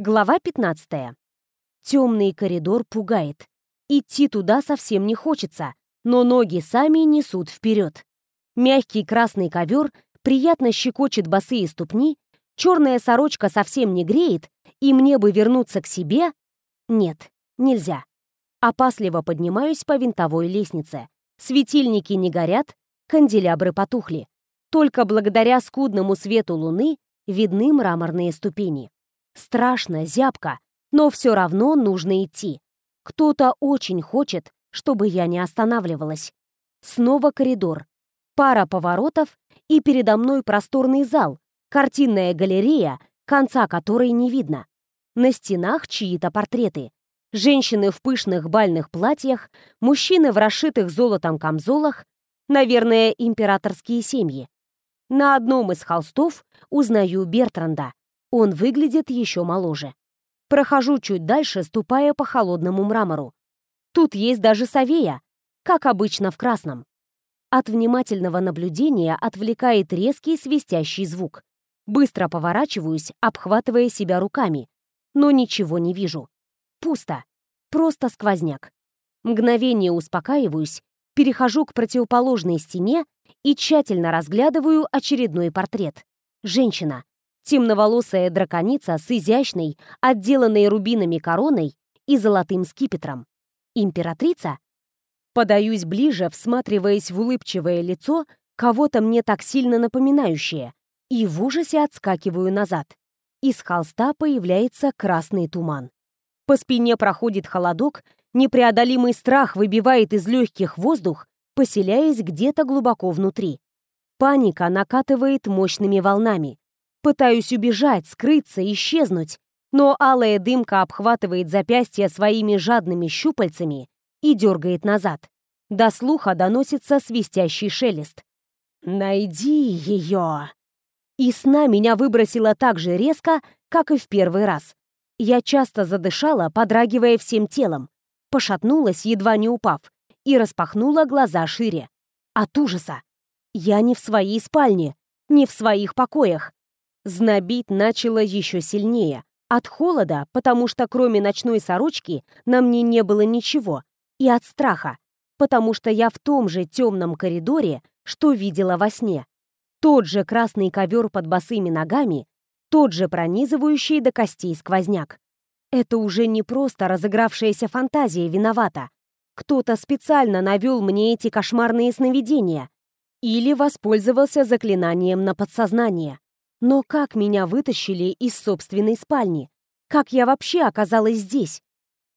Глава 15. Темный коридор пугает. Идти туда совсем не хочется, но ноги сами несут вперед. Мягкий красный ковер приятно щекочет босые ступни, черная сорочка совсем не греет, и мне бы вернуться к себе... Нет, нельзя. Опасливо поднимаюсь по винтовой лестнице. Светильники не горят, канделябры потухли. Только благодаря скудному свету луны видны мраморные ступени. Страшно, зябко, но все равно нужно идти. Кто-то очень хочет, чтобы я не останавливалась. Снова коридор. Пара поворотов, и передо мной просторный зал, картинная галерея, конца которой не видно. На стенах чьи-то портреты. Женщины в пышных бальных платьях, мужчины в расшитых золотом камзолах, наверное, императорские семьи. На одном из холстов узнаю Бертранда. Он выглядит еще моложе. Прохожу чуть дальше, ступая по холодному мрамору. Тут есть даже совея, как обычно в красном. От внимательного наблюдения отвлекает резкий свистящий звук. Быстро поворачиваюсь, обхватывая себя руками. Но ничего не вижу. Пусто. Просто сквозняк. Мгновение успокаиваюсь, перехожу к противоположной стене и тщательно разглядываю очередной портрет. Женщина. Темноволосая драконица с изящной, отделанной рубинами короной и золотым скипетром. Императрица? Подаюсь ближе, всматриваясь в улыбчивое лицо, кого-то мне так сильно напоминающее, и в ужасе отскакиваю назад. Из холста появляется красный туман. По спине проходит холодок, непреодолимый страх выбивает из легких воздух, поселяясь где-то глубоко внутри. Паника накатывает мощными волнами. Пытаюсь убежать, скрыться, исчезнуть, но алая дымка обхватывает запястья своими жадными щупальцами и дергает назад. До слуха доносится свистящий шелест. «Найди ее!» И сна меня выбросило так же резко, как и в первый раз. Я часто задышала, подрагивая всем телом, пошатнулась, едва не упав, и распахнула глаза шире. От ужаса. Я не в своей спальне, не в своих покоях. Знобить начало еще сильнее. От холода, потому что кроме ночной сорочки на мне не было ничего. И от страха, потому что я в том же темном коридоре, что видела во сне. Тот же красный ковер под босыми ногами, тот же пронизывающий до костей сквозняк. Это уже не просто разыгравшаяся фантазия виновата. Кто-то специально навел мне эти кошмарные сновидения или воспользовался заклинанием на подсознание. Но как меня вытащили из собственной спальни? Как я вообще оказалась здесь?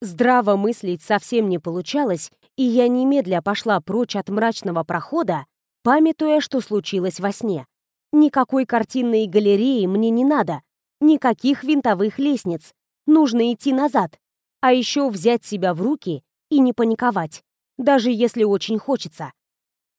Здраво мыслить совсем не получалось, и я немедля пошла прочь от мрачного прохода, памятуя, что случилось во сне. Никакой картинной галереи мне не надо, никаких винтовых лестниц. Нужно идти назад, а еще взять себя в руки и не паниковать, даже если очень хочется.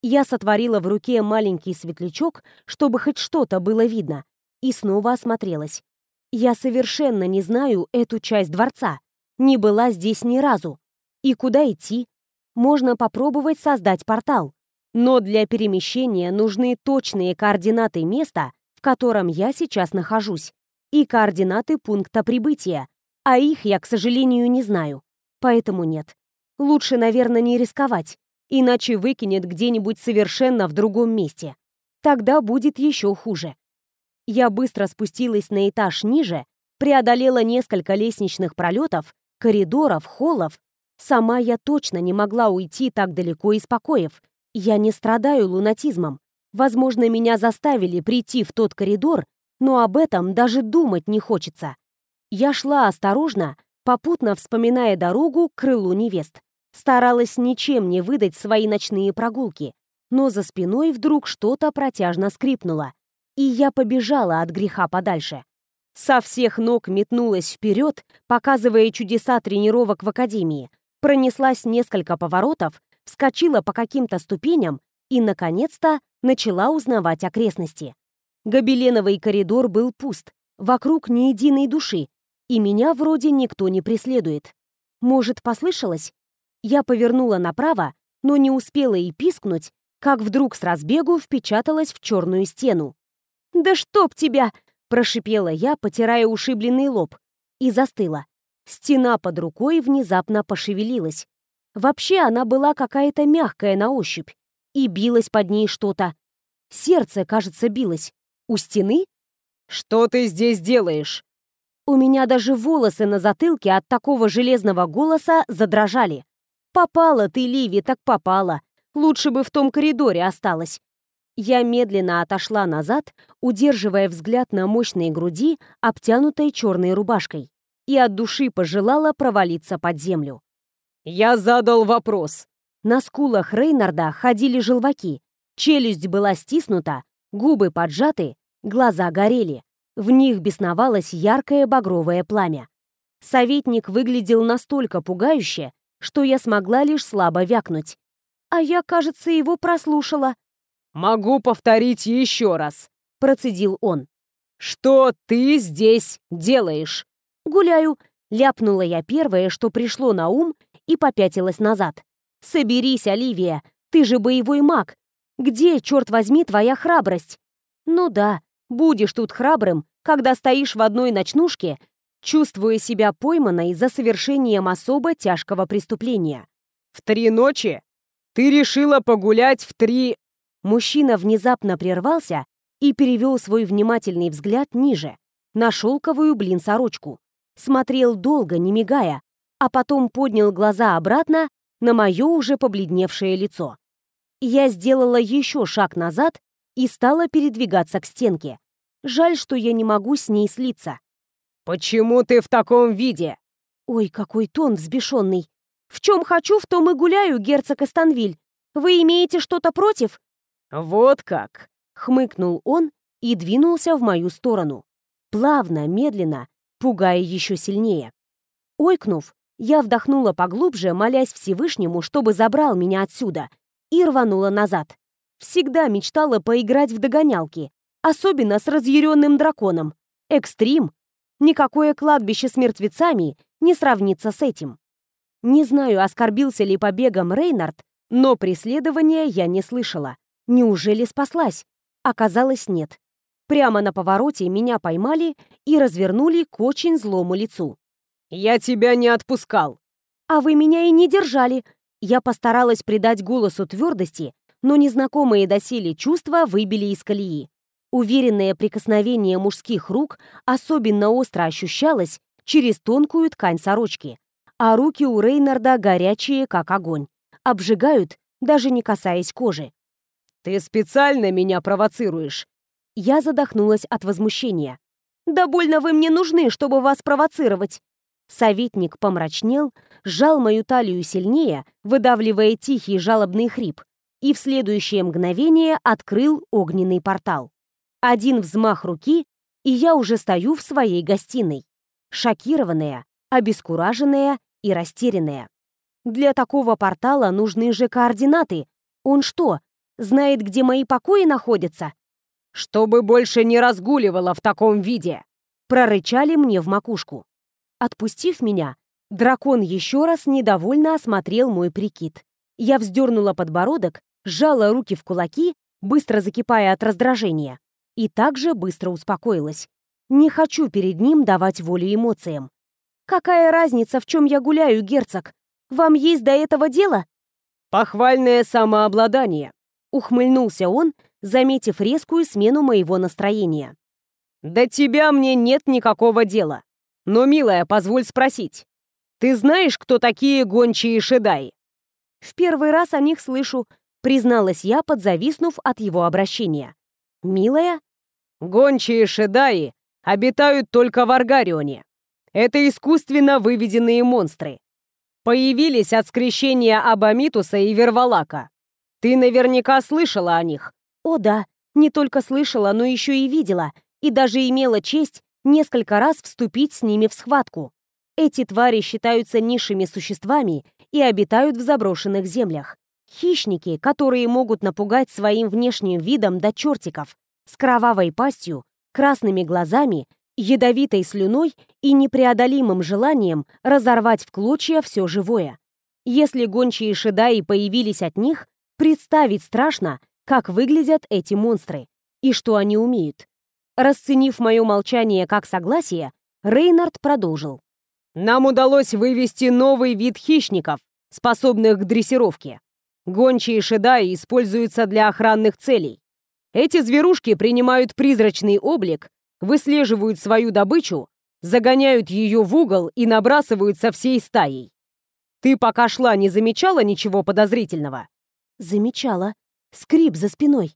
Я сотворила в руке маленький светлячок, чтобы хоть что-то было видно, и снова осмотрелась. Я совершенно не знаю эту часть дворца, не была здесь ни разу. И куда идти? Можно попробовать создать портал. Но для перемещения нужны точные координаты места, в котором я сейчас нахожусь, и координаты пункта прибытия, а их я, к сожалению, не знаю. Поэтому нет. Лучше, наверное, не рисковать, иначе выкинет где-нибудь совершенно в другом месте. Тогда будет еще хуже. Я быстро спустилась на этаж ниже, преодолела несколько лестничных пролетов, коридоров, холлов. Сама я точно не могла уйти так далеко из покоев. Я не страдаю лунатизмом. Возможно, меня заставили прийти в тот коридор, но об этом даже думать не хочется. Я шла осторожно, попутно вспоминая дорогу к крылу невест. Старалась ничем не выдать свои ночные прогулки, но за спиной вдруг что-то протяжно скрипнуло и я побежала от греха подальше. Со всех ног метнулась вперед, показывая чудеса тренировок в академии, пронеслась несколько поворотов, вскочила по каким-то ступеням и, наконец-то, начала узнавать окрестности. Гобеленовый коридор был пуст, вокруг ни единой души, и меня вроде никто не преследует. Может, послышалось? Я повернула направо, но не успела и пискнуть, как вдруг с разбегу впечаталась в черную стену. «Да чтоб тебя!» — прошипела я, потирая ушибленный лоб. и застыла. Стена под рукой внезапно пошевелилась. Вообще она была какая-то мягкая на ощупь, и билось под ней что-то. Сердце, кажется, билось. У стены? «Что ты здесь делаешь?» У меня даже волосы на затылке от такого железного голоса задрожали. «Попала ты, Ливи, так попала. Лучше бы в том коридоре осталась». Я медленно отошла назад, удерживая взгляд на мощной груди, обтянутой черной рубашкой, и от души пожелала провалиться под землю. «Я задал вопрос». На скулах Рейнарда ходили желваки, челюсть была стиснута, губы поджаты, глаза горели. В них бесновалось яркое багровое пламя. Советник выглядел настолько пугающе, что я смогла лишь слабо вякнуть. А я, кажется, его прослушала. «Могу повторить еще раз», — процедил он. «Что ты здесь делаешь?» «Гуляю», — ляпнула я первое, что пришло на ум, и попятилась назад. «Соберись, Оливия, ты же боевой маг. Где, черт возьми, твоя храбрость?» «Ну да, будешь тут храбрым, когда стоишь в одной ночнушке, чувствуя себя пойманной за совершением особо тяжкого преступления». «В три ночи? Ты решила погулять в три...» Мужчина внезапно прервался и перевел свой внимательный взгляд ниже, на шелковую блин-сорочку. Смотрел долго, не мигая, а потом поднял глаза обратно на мое уже побледневшее лицо. Я сделала еще шаг назад и стала передвигаться к стенке. Жаль, что я не могу с ней слиться. «Почему ты в таком виде?» Ой, какой тон взбешенный. «В чем хочу, в том и гуляю, герцог Эстанвиль. Вы имеете что-то против?» «Вот как!» — хмыкнул он и двинулся в мою сторону. Плавно, медленно, пугая еще сильнее. Ойкнув, я вдохнула поглубже, молясь Всевышнему, чтобы забрал меня отсюда, и рванула назад. Всегда мечтала поиграть в догонялки, особенно с разъяренным драконом. Экстрим. Никакое кладбище с мертвецами не сравнится с этим. Не знаю, оскорбился ли побегом Рейнард, но преследования я не слышала. Неужели спаслась? Оказалось, нет. Прямо на повороте меня поймали и развернули к очень злому лицу. «Я тебя не отпускал!» «А вы меня и не держали!» Я постаралась придать голосу твердости, но незнакомые доселе чувства выбили из колеи. Уверенное прикосновение мужских рук особенно остро ощущалось через тонкую ткань сорочки, а руки у Рейнарда горячие, как огонь. Обжигают, даже не касаясь кожи. «Ты специально меня провоцируешь?» Я задохнулась от возмущения. «Да больно вы мне нужны, чтобы вас провоцировать!» Советник помрачнел, сжал мою талию сильнее, выдавливая тихий жалобный хрип, и в следующее мгновение открыл огненный портал. Один взмах руки, и я уже стою в своей гостиной. Шокированная, обескураженная и растерянная. Для такого портала нужны же координаты. Он что, Знает, где мои покои находятся?» «Чтобы больше не разгуливала в таком виде!» Прорычали мне в макушку. Отпустив меня, дракон еще раз недовольно осмотрел мой прикид. Я вздернула подбородок, сжала руки в кулаки, быстро закипая от раздражения, и также быстро успокоилась. Не хочу перед ним давать волю эмоциям. «Какая разница, в чем я гуляю, герцог? Вам есть до этого дело?» «Похвальное самообладание», Ухмыльнулся он, заметив резкую смену моего настроения. «До тебя мне нет никакого дела. Но, милая, позволь спросить. Ты знаешь, кто такие гончие шедаи?» «В первый раз о них слышу», — призналась я, подзависнув от его обращения. «Милая?» «Гончие шедаи обитают только в Аргарионе. Это искусственно выведенные монстры. Появились от скрещения Абамитуса и Вервалака. Ты наверняка слышала о них. О да, не только слышала, но еще и видела, и даже имела честь несколько раз вступить с ними в схватку. Эти твари считаются низшими существами и обитают в заброшенных землях. Хищники, которые могут напугать своим внешним видом до чертиков, с кровавой пастью, красными глазами, ядовитой слюной и непреодолимым желанием разорвать в клочья все живое. Если гончие шедаи появились от них, Представить страшно, как выглядят эти монстры и что они умеют. Расценив мое молчание как согласие, Рейнард продолжил. «Нам удалось вывести новый вид хищников, способных к дрессировке. Гончие шедаи используются для охранных целей. Эти зверушки принимают призрачный облик, выслеживают свою добычу, загоняют ее в угол и набрасываются всей стаей. Ты пока шла, не замечала ничего подозрительного? Замечала. Скрип за спиной.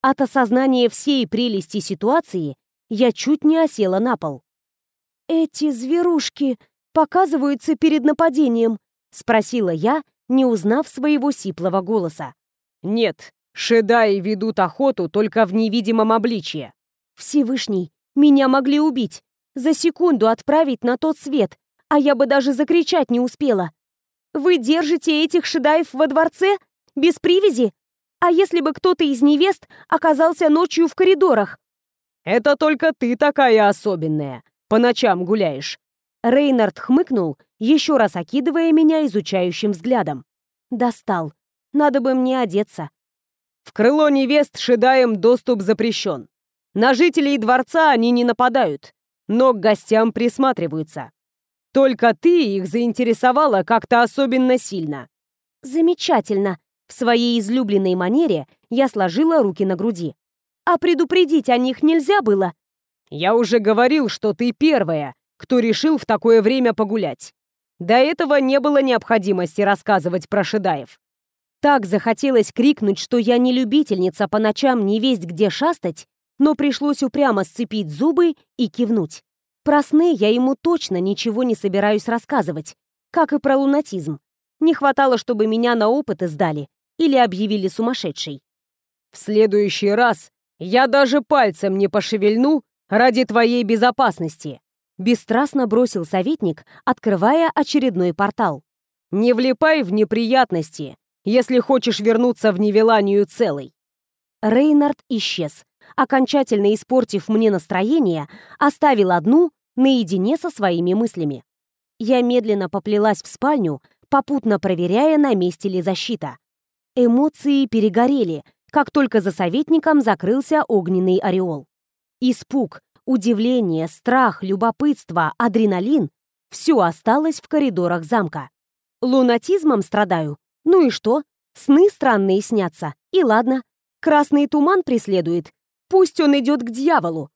От осознания всей прелести ситуации я чуть не осела на пол. «Эти зверушки показываются перед нападением?» — спросила я, не узнав своего сиплого голоса. «Нет, шедаи ведут охоту только в невидимом обличье». «Всевышний, меня могли убить, за секунду отправить на тот свет, а я бы даже закричать не успела. Вы держите этих шедаев во дворце? Без привязи? А если бы кто-то из невест оказался ночью в коридорах? Это только ты такая особенная. По ночам гуляешь. Рейнард хмыкнул, еще раз окидывая меня изучающим взглядом. Достал. Надо бы мне одеться. В крыло невест шедаем доступ запрещен. На жителей дворца они не нападают, но к гостям присматриваются. Только ты их заинтересовала как-то особенно сильно. Замечательно. В своей излюбленной манере я сложила руки на груди. А предупредить о них нельзя было? Я уже говорил, что ты первая, кто решил в такое время погулять. До этого не было необходимости рассказывать про шедаев. Так захотелось крикнуть, что я не любительница по ночам не весть где шастать, но пришлось упрямо сцепить зубы и кивнуть. Про сны я ему точно ничего не собираюсь рассказывать, как и про лунатизм. Не хватало, чтобы меня на опыты сдали или объявили сумасшедшей. «В следующий раз я даже пальцем не пошевельну ради твоей безопасности», бесстрастно бросил советник, открывая очередной портал. «Не влипай в неприятности, если хочешь вернуться в Невеланию целой». Рейнард исчез, окончательно испортив мне настроение, оставил одну наедине со своими мыслями. Я медленно поплелась в спальню, попутно проверяя, на месте ли защита. Эмоции перегорели, как только за советником закрылся огненный ореол. Испуг, удивление, страх, любопытство, адреналин — все осталось в коридорах замка. Лунатизмом страдаю? Ну и что? Сны странные снятся. И ладно. Красный туман преследует. Пусть он идет к дьяволу.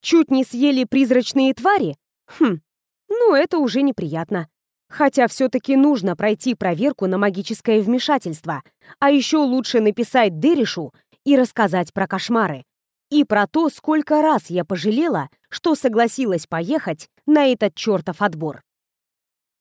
Чуть не съели призрачные твари? Хм, ну это уже неприятно. Хотя все-таки нужно пройти проверку на магическое вмешательство, а еще лучше написать Дерешу и рассказать про кошмары. И про то, сколько раз я пожалела, что согласилась поехать на этот чертов отбор.